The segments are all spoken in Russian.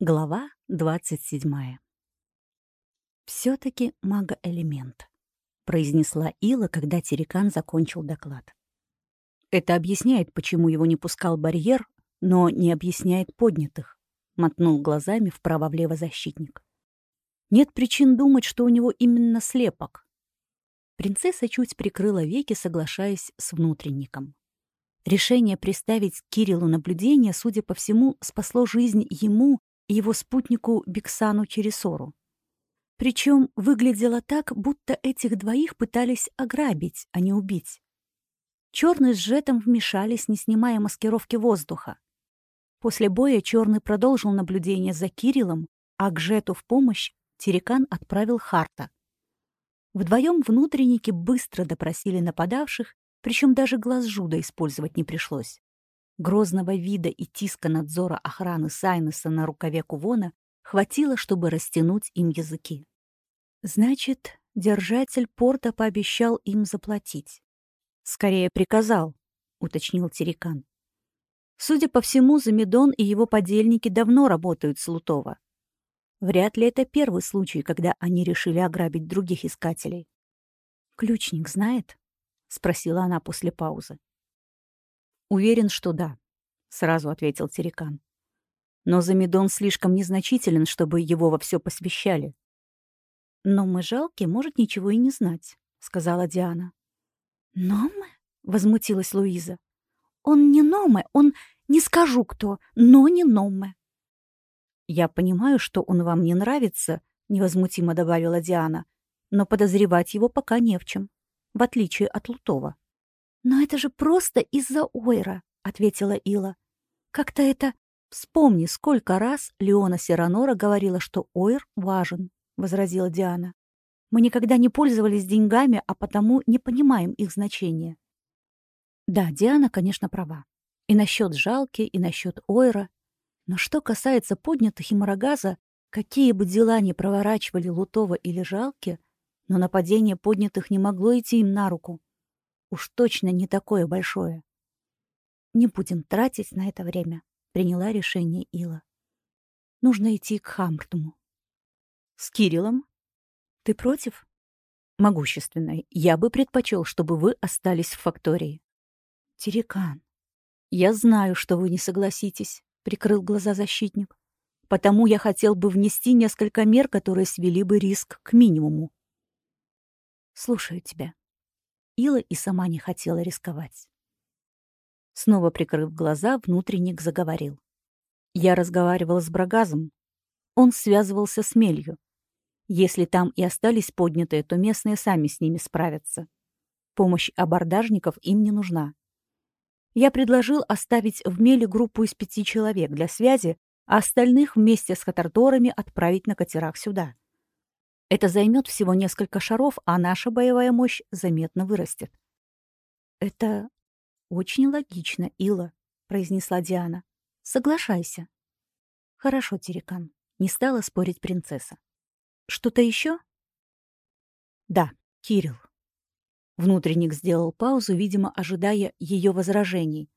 Глава 27. «Все-таки магоэлемент», — произнесла Ила, когда Терекан закончил доклад. «Это объясняет, почему его не пускал барьер, но не объясняет поднятых», — мотнул глазами вправо-влево защитник. «Нет причин думать, что у него именно слепок». Принцесса чуть прикрыла веки, соглашаясь с внутренником. Решение приставить Кириллу наблюдение, судя по всему, спасло жизнь ему и его спутнику Биксану Чересору. Причем выглядело так, будто этих двоих пытались ограбить, а не убить. Черный с Жетом вмешались, не снимая маскировки воздуха. После боя Черный продолжил наблюдение за Кириллом, а к Жету в помощь Терекан отправил Харта. Вдвоем внутренники быстро допросили нападавших, причем даже глаз Жуда использовать не пришлось. Грозного вида и тиска надзора охраны Сайнеса на рукаве Кувона хватило, чтобы растянуть им языки. Значит, держатель порта пообещал им заплатить. Скорее приказал, уточнил Терекан. Судя по всему, Замедон и его подельники давно работают с Лутова. Вряд ли это первый случай, когда они решили ограбить других искателей. «Ключник знает?» — спросила она после паузы. «Уверен, что да», — сразу ответил Терекан. «Но Замедон слишком незначителен, чтобы его во все посвящали». «Но мы жалки, может ничего и не знать», — сказала Диана. «Номе?» — возмутилась Луиза. «Он не Номе, он не скажу кто, но не Номе». «Я понимаю, что он вам не нравится», — невозмутимо добавила Диана, «но подозревать его пока не в чем, в отличие от Лутова». «Но это же просто из-за Ойра», — ответила Ила. «Как-то это...» «Вспомни, сколько раз Леона Сиранора говорила, что Ойр важен», — возразила Диана. «Мы никогда не пользовались деньгами, а потому не понимаем их значения». Да, Диана, конечно, права. И насчет жалки, и насчет Ойра. Но что касается поднятых и Марагаза, какие бы дела ни проворачивали Лутова или Жалки, но нападение поднятых не могло идти им на руку. Уж точно не такое большое. Не будем тратить на это время, приняла решение Ила. Нужно идти к Хамртуму. С Кириллом? Ты против? Могущественная, я бы предпочел, чтобы вы остались в фактории. Терекан. Я знаю, что вы не согласитесь, прикрыл глаза защитник. Потому я хотел бы внести несколько мер, которые свели бы риск к минимуму. Слушаю тебя. Ила и сама не хотела рисковать. Снова прикрыв глаза, внутренник заговорил. Я разговаривал с Брагазом. Он связывался с Мелью. Если там и остались поднятые, то местные сами с ними справятся. Помощь абордажников им не нужна. Я предложил оставить в Меле группу из пяти человек для связи, а остальных вместе с хатарторами отправить на катерах сюда. Это займет всего несколько шаров, а наша боевая мощь заметно вырастет. Это очень логично, Ила, произнесла Диана. Соглашайся. Хорошо, Терекан. Не стала спорить принцесса. Что-то еще? Да, Кирилл. Внутренник сделал паузу, видимо, ожидая ее возражений.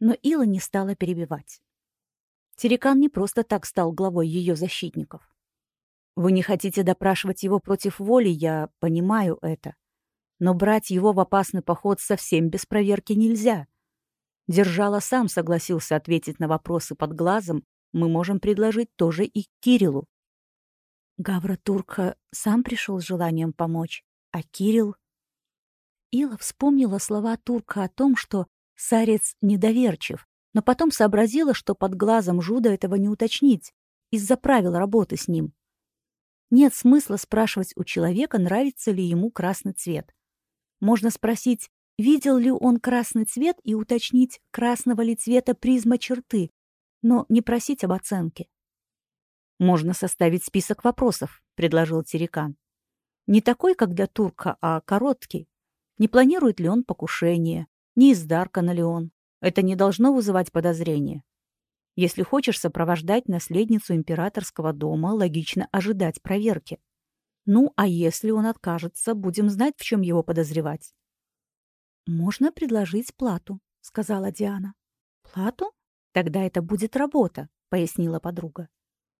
Но Ила не стала перебивать. Терекан не просто так стал главой ее защитников. Вы не хотите допрашивать его против воли, я понимаю это. Но брать его в опасный поход совсем без проверки нельзя. Держала сам согласился ответить на вопросы под глазом, мы можем предложить тоже и Кириллу. Гавра Турка сам пришел с желанием помочь, а Кирилл... Ила вспомнила слова Турка о том, что Сарец недоверчив, но потом сообразила, что под глазом Жуда этого не уточнить, из-за правил работы с ним. Нет смысла спрашивать у человека, нравится ли ему красный цвет. Можно спросить, видел ли он красный цвет и уточнить, красного ли цвета призма черты, но не просить об оценке. «Можно составить список вопросов», — предложил Терекан. «Не такой, как для турка, а короткий. Не планирует ли он покушение? Не из Даркана ли он? Это не должно вызывать подозрения. Если хочешь сопровождать наследницу императорского дома, логично ожидать проверки. Ну, а если он откажется, будем знать, в чем его подозревать. «Можно предложить плату», — сказала Диана. «Плату? Тогда это будет работа», — пояснила подруга.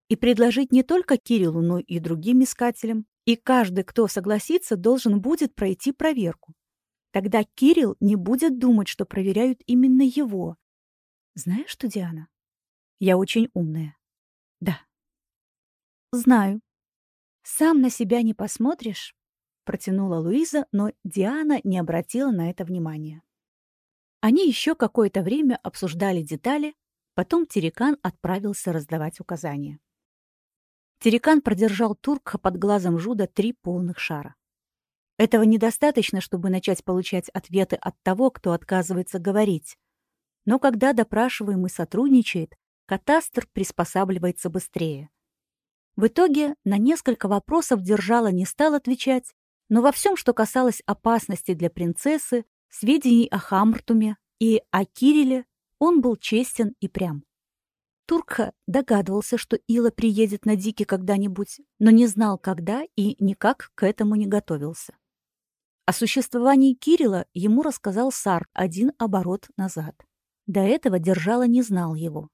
и предложить не только Кириллу, но и другим искателям. И каждый, кто согласится, должен будет пройти проверку. Тогда Кирилл не будет думать, что проверяют именно его. Знаешь что, Диана? Я очень умная. Да. Знаю. Сам на себя не посмотришь, протянула Луиза, но Диана не обратила на это внимания. Они еще какое-то время обсуждали детали, потом Терекан отправился раздавать указания. Терекан продержал Турка под глазом Жуда три полных шара. Этого недостаточно, чтобы начать получать ответы от того, кто отказывается говорить. Но когда допрашиваемый сотрудничает, катастр приспосабливается быстрее. В итоге на несколько вопросов Держала не стал отвечать, но во всем, что касалось опасности для принцессы, сведений о Хамртуме и о Кирилле, он был честен и прям. Туркха догадывался, что Ила приедет на Дики когда-нибудь, но не знал, когда и никак к этому не готовился. О существовании Кирилла ему рассказал Сар один оборот назад. До этого Держала не знал его.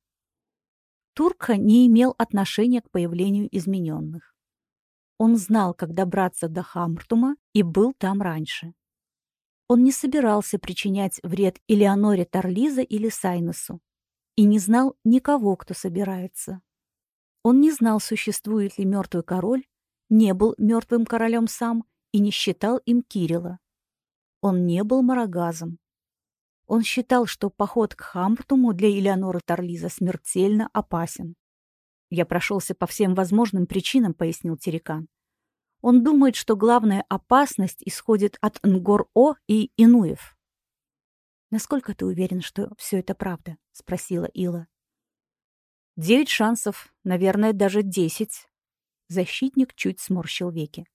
Турка не имел отношения к появлению измененных. Он знал, как добраться до Хамртума и был там раньше. Он не собирался причинять вред Элеоноре Тарлиза или Сайнусу и не знал никого, кто собирается. Он не знал, существует ли мертвый король, не был мертвым королем сам и не считал им Кирилла. Он не был марагазом. Он считал, что поход к Хамптуму для Элеоноры Тарлиза смертельно опасен. «Я прошелся по всем возможным причинам», — пояснил Терекан. Он думает, что главная опасность исходит от Нгор-О и Инуев. «Насколько ты уверен, что все это правда?» — спросила Ила. «Девять шансов, наверное, даже десять». Защитник чуть сморщил веки.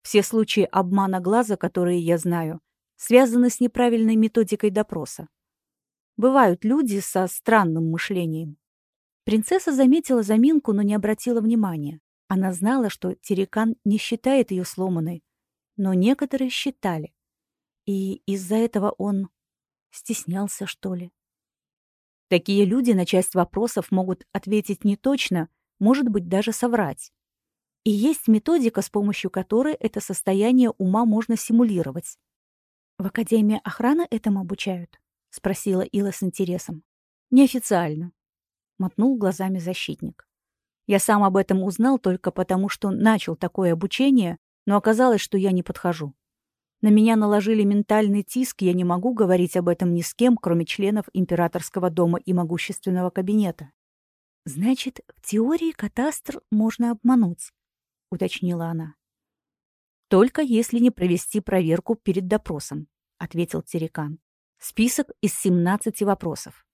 Все случаи обмана глаза, которые я знаю, связаны с неправильной методикой допроса. Бывают люди со странным мышлением. Принцесса заметила заминку, но не обратила внимания. Она знала, что Терекан не считает ее сломанной, но некоторые считали. И из-за этого он стеснялся, что ли. Такие люди на часть вопросов могут ответить не точно, может быть, даже соврать. И есть методика, с помощью которой это состояние ума можно симулировать. «В Академии охраны этому обучают?» — спросила Ила с интересом. «Неофициально», — мотнул глазами защитник. «Я сам об этом узнал только потому, что начал такое обучение, но оказалось, что я не подхожу. На меня наложили ментальный тиск, я не могу говорить об этом ни с кем, кроме членов императорского дома и могущественного кабинета». «Значит, в теории катастр можно обмануть», уточнила она. «Только если не провести проверку перед допросом», — ответил Терекан. «Список из 17 вопросов.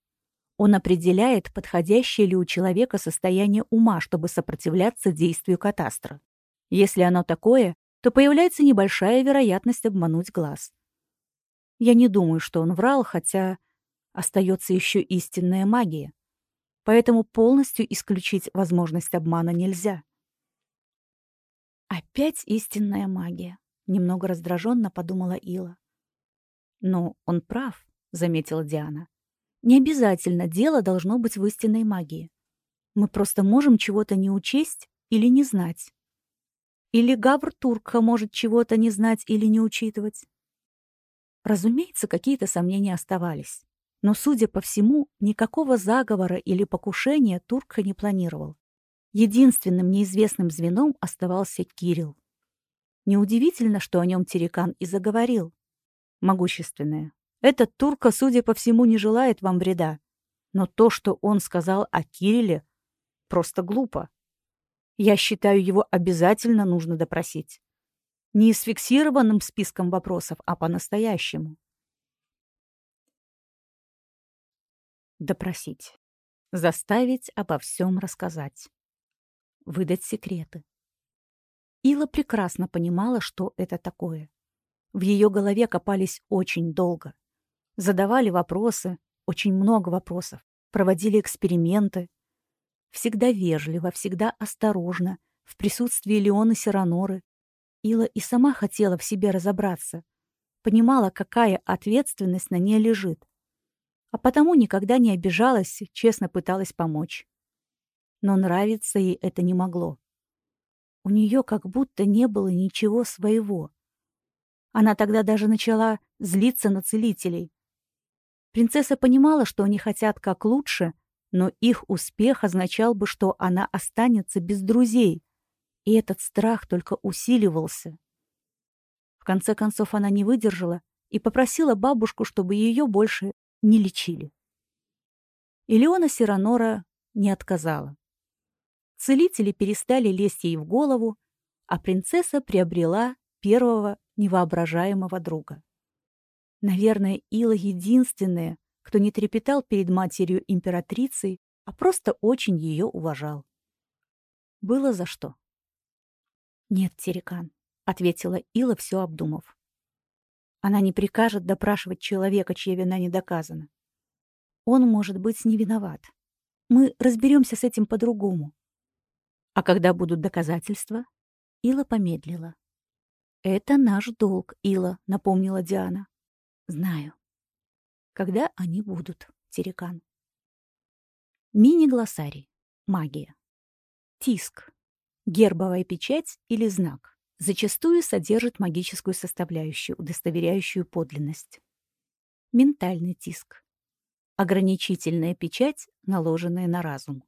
Он определяет, подходящее ли у человека состояние ума, чтобы сопротивляться действию катастра. Если оно такое, то появляется небольшая вероятность обмануть глаз. Я не думаю, что он врал, хотя остается еще истинная магия. Поэтому полностью исключить возможность обмана нельзя. Опять истинная магия, немного раздраженно подумала Ила. Но он прав, заметила Диана. Не обязательно дело должно быть в истинной магии. Мы просто можем чего-то не учесть или не знать. Или Гавр Турка может чего-то не знать или не учитывать. Разумеется, какие-то сомнения оставались. Но, судя по всему, никакого заговора или покушения Турка не планировал. Единственным неизвестным звеном оставался Кирилл. Неудивительно, что о нем Терекан и заговорил. Могущественная. Этот турка, судя по всему, не желает вам вреда. Но то, что он сказал о Кирилле, просто глупо. Я считаю, его обязательно нужно допросить. Не с фиксированным списком вопросов, а по-настоящему. Допросить. Заставить обо всем рассказать выдать секреты. Ила прекрасно понимала, что это такое. В ее голове копались очень долго. Задавали вопросы, очень много вопросов, проводили эксперименты. Всегда вежливо, всегда осторожно, в присутствии Леона Сираноры. Ила и сама хотела в себе разобраться. Понимала, какая ответственность на ней лежит. А потому никогда не обижалась, честно пыталась помочь. Но нравиться ей это не могло. У нее как будто не было ничего своего. Она тогда даже начала злиться на целителей. Принцесса понимала, что они хотят как лучше, но их успех означал бы, что она останется без друзей, и этот страх только усиливался. В конце концов она не выдержала и попросила бабушку, чтобы ее больше не лечили. Илеона Сиранора не отказала. Целители перестали лезть ей в голову, а принцесса приобрела первого невоображаемого друга. Наверное, Ила единственная, кто не трепетал перед матерью-императрицей, а просто очень ее уважал. Было за что. «Нет, Терекан», — ответила Ила, все обдумав. Она не прикажет допрашивать человека, чья вина не доказана. Он, может быть, не виноват. Мы разберемся с этим по-другому. А когда будут доказательства? Ила помедлила. «Это наш долг, Ила», — напомнила Диана. «Знаю. Когда они будут, Терекан?» Мини-глоссарий. Магия. Тиск. Гербовая печать или знак. Зачастую содержит магическую составляющую, удостоверяющую подлинность. Ментальный тиск. Ограничительная печать, наложенная на разум.